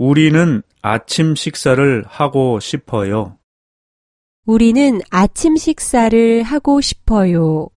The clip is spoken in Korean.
우리는 아침 식사를 하고 싶어요. 우리는 아침 식사를 하고 싶어요.